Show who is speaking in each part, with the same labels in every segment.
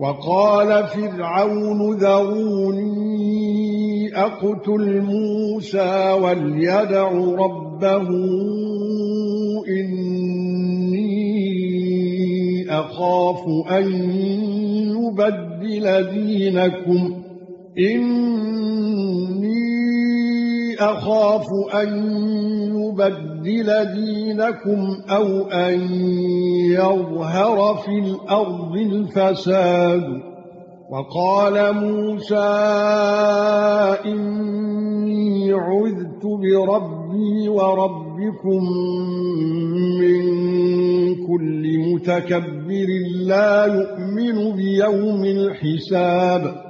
Speaker 1: وقال فرعون ذروني أقتل موسى وليدع ربه إني أخاف أن يبدل دينكم. اني أخاف أن يبدل دينكم أو أن يظهر في الأرض الفساد. وقال موسى إني عذت بربي وربكم من كل متكبر لا يؤمن بيوم الحساب.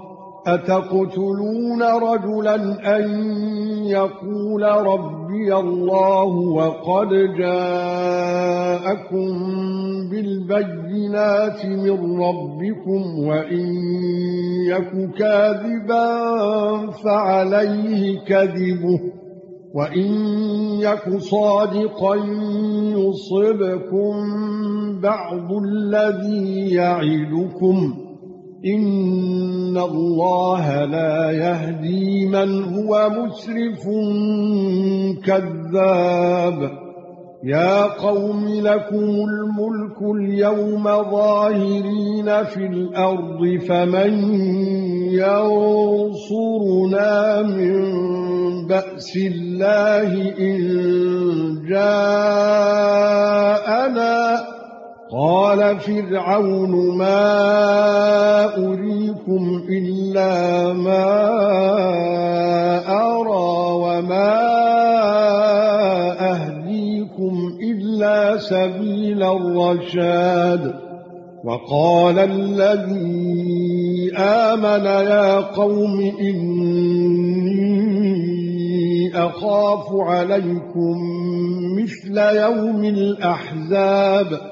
Speaker 1: اتقتلون رجلا ان يقول ربي الله وقد جاءكم بالبينات من ربكم وان يك كاذبا فعليه كذبه وان يك صادقا يصبكم بعض الذي يعدكم ان الله لا يهدي من هو مسرف كذاب. يا قوم لكم الملك اليوم ظاهرين في الأرض فمن ينصرنا من باس الله ان جاءنا فرعون ما اريكم الا ما ارى وما اهديكم الا سبيل الرشاد وقال الذي امن يا قوم اني اخاف عليكم مثل يوم الاحزاب